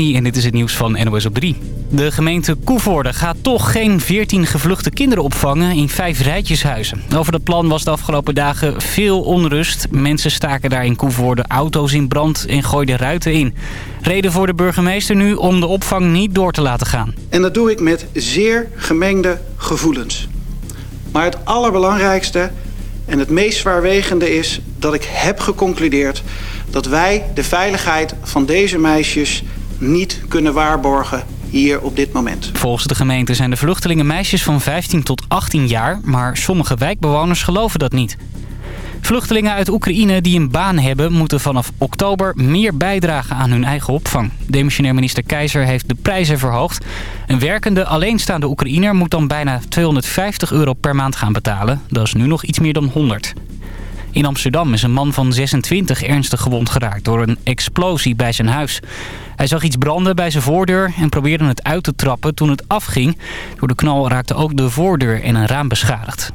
En dit is het nieuws van NOS op 3. De gemeente Koevoorde gaat toch geen 14 gevluchte kinderen opvangen in vijf rijtjeshuizen. Over dat plan was de afgelopen dagen veel onrust. Mensen staken daar in Koevoorde auto's in brand en gooiden ruiten in. Reden voor de burgemeester nu om de opvang niet door te laten gaan. En dat doe ik met zeer gemengde gevoelens. Maar het allerbelangrijkste en het meest zwaarwegende is dat ik heb geconcludeerd dat wij de veiligheid van deze meisjes niet kunnen waarborgen hier op dit moment. Volgens de gemeente zijn de vluchtelingen meisjes van 15 tot 18 jaar... maar sommige wijkbewoners geloven dat niet. Vluchtelingen uit Oekraïne die een baan hebben... moeten vanaf oktober meer bijdragen aan hun eigen opvang. Demissionair minister Keizer heeft de prijzen verhoogd. Een werkende alleenstaande Oekraïner moet dan bijna 250 euro per maand gaan betalen. Dat is nu nog iets meer dan 100. In Amsterdam is een man van 26 ernstig gewond geraakt door een explosie bij zijn huis. Hij zag iets branden bij zijn voordeur en probeerde het uit te trappen toen het afging. Door de knal raakte ook de voordeur en een raam beschadigd.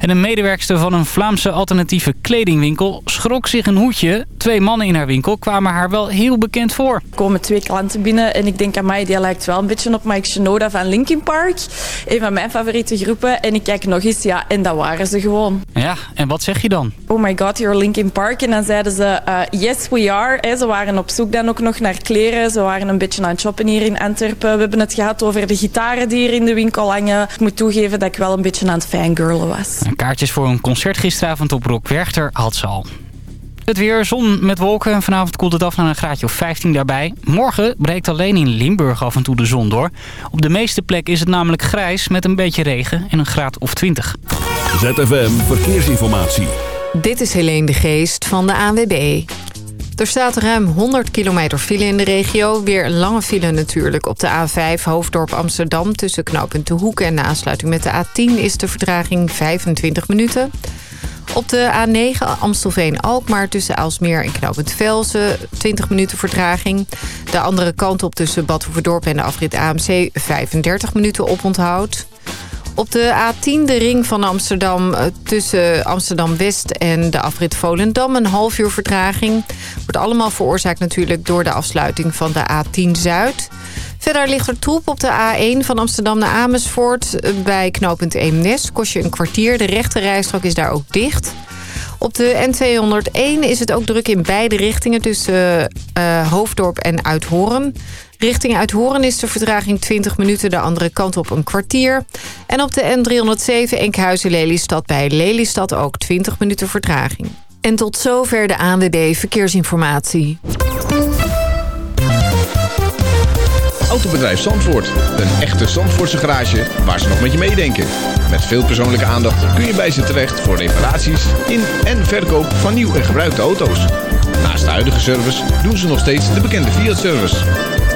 En een medewerkster van een Vlaamse alternatieve kledingwinkel schrok zich een hoedje. Twee mannen in haar winkel kwamen haar wel heel bekend voor. Er komen twee klanten binnen en ik denk aan mij, die lijkt wel een beetje op Mike Shinoda van Linkin Park. Een van mijn favoriete groepen. En ik kijk nog eens, ja, en dat waren ze gewoon. Ja, en wat zeg je dan? Oh my god, you're Linkin Park. En dan zeiden ze, uh, yes we are. Ze waren op zoek dan ook nog naar kleren. Ze waren een beetje aan het shoppen hier in Antwerpen. We hebben het gehad over de gitaren die hier in de winkel hangen. Ik moet toegeven dat ik wel een beetje aan het fangirlen was. Kaartjes voor een concert gisteravond op Rock Werchter had ze al. Het weer, zon met wolken. Vanavond koelt het af naar een graadje of 15 daarbij. Morgen breekt alleen in Limburg af en toe de zon door. Op de meeste plekken is het namelijk grijs met een beetje regen en een graad of 20. ZFM Verkeersinformatie. Dit is Helene de Geest van de ANWB. Er staat ruim 100 kilometer file in de regio. Weer een lange file natuurlijk op de A5 Hoofddorp Amsterdam... tussen knooppunt De Hoek en de aansluiting met de A10... is de vertraging 25 minuten. Op de A9 Amstelveen-Alkmaar tussen Aalsmeer en knooppunt Velsen... 20 minuten vertraging. De andere kant op tussen Bad Hoeverdorp en de afrit AMC... 35 minuten oponthoud. Op de A10, de ring van Amsterdam, eh, tussen Amsterdam-West en de afrit Volendam... een half uur vertraging. Wordt allemaal veroorzaakt natuurlijk door de afsluiting van de A10 Zuid. Verder ligt er troep op de A1 van Amsterdam naar Amersfoort. Bij knooppunt Eemnes kost je een kwartier. De rechte rijstrook is daar ook dicht. Op de N201 is het ook druk in beide richtingen tussen uh, Hoofddorp en Uithoren. Richting Uithoren is de vertraging 20 minuten, de andere kant op een kwartier. En op de N307 Enkhuizen-Lelystad bij Lelystad ook 20 minuten vertraging. En tot zover de ANWB Verkeersinformatie. Autobedrijf Zandvoort. Een echte Zandvoortse garage waar ze nog met je meedenken. Met veel persoonlijke aandacht kun je bij ze terecht voor reparaties in en verkoop van nieuw en gebruikte auto's. Naast de huidige service doen ze nog steeds de bekende Fiat-service.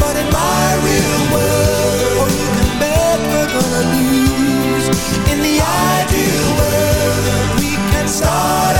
But in my real world, or you can never gonna lose. In the ideal world, we can start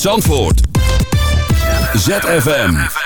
Zandvoort. ZFM.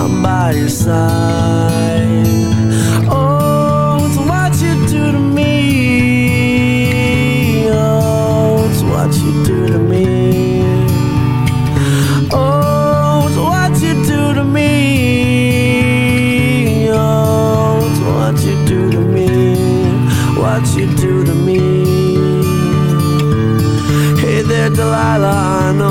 I'm by your side.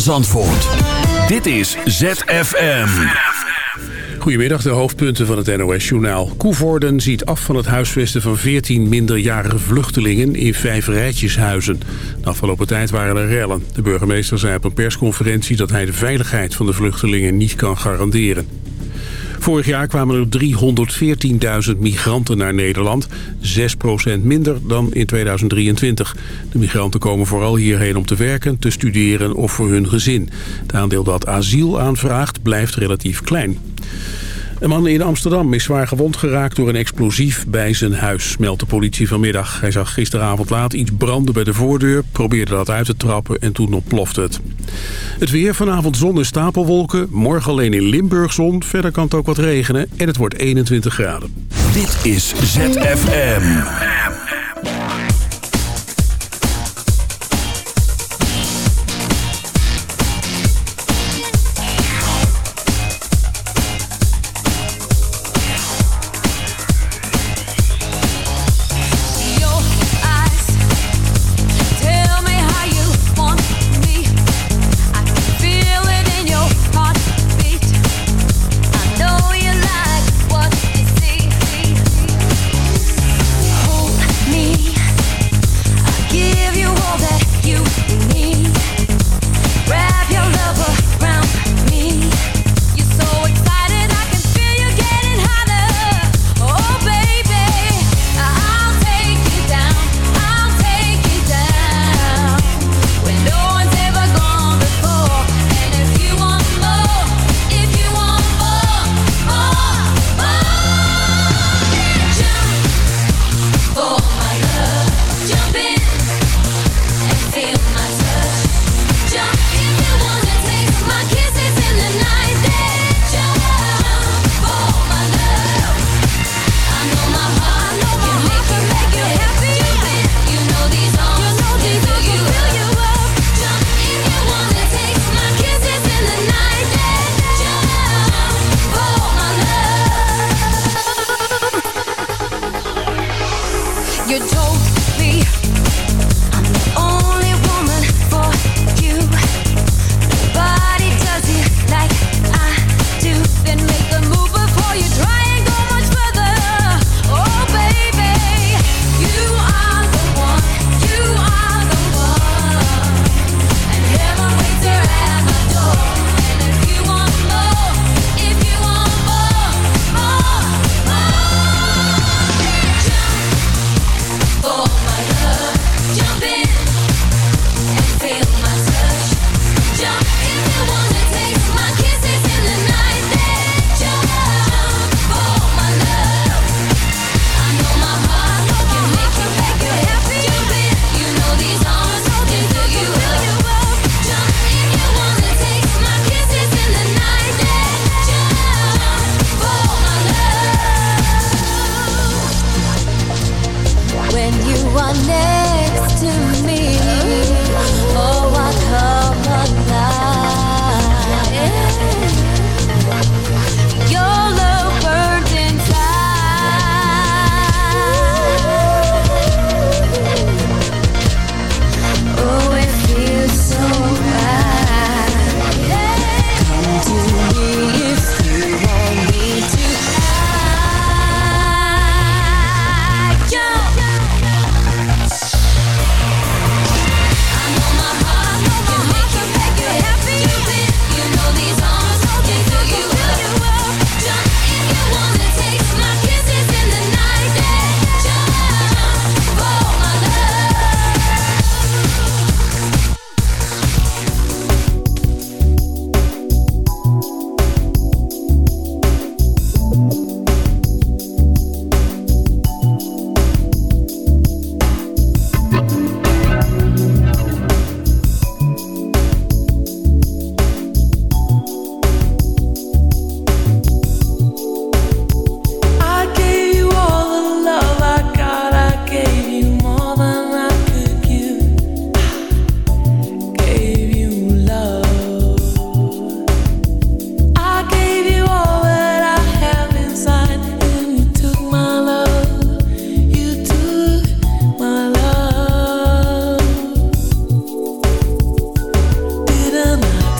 Zandvoort. Dit is ZFM. Goedemiddag, de hoofdpunten van het NOS-journaal. Koevoorden ziet af van het huisvesten van 14 minderjarige vluchtelingen in vijf rijtjeshuizen. De afgelopen tijd waren er rellen. De burgemeester zei op een persconferentie dat hij de veiligheid van de vluchtelingen niet kan garanderen. Vorig jaar kwamen er 314.000 migranten naar Nederland. 6% minder dan in 2023. De migranten komen vooral hierheen om te werken, te studeren of voor hun gezin. Het aandeel dat asiel aanvraagt blijft relatief klein. Een man in Amsterdam is zwaar gewond geraakt door een explosief bij zijn huis, meldt de politie vanmiddag. Hij zag gisteravond laat iets branden bij de voordeur, probeerde dat uit te trappen en toen ontplofte het. Het weer, vanavond zon en stapelwolken, morgen alleen in Limburg zon, verder kan het ook wat regenen en het wordt 21 graden. Dit is ZFM.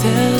Tell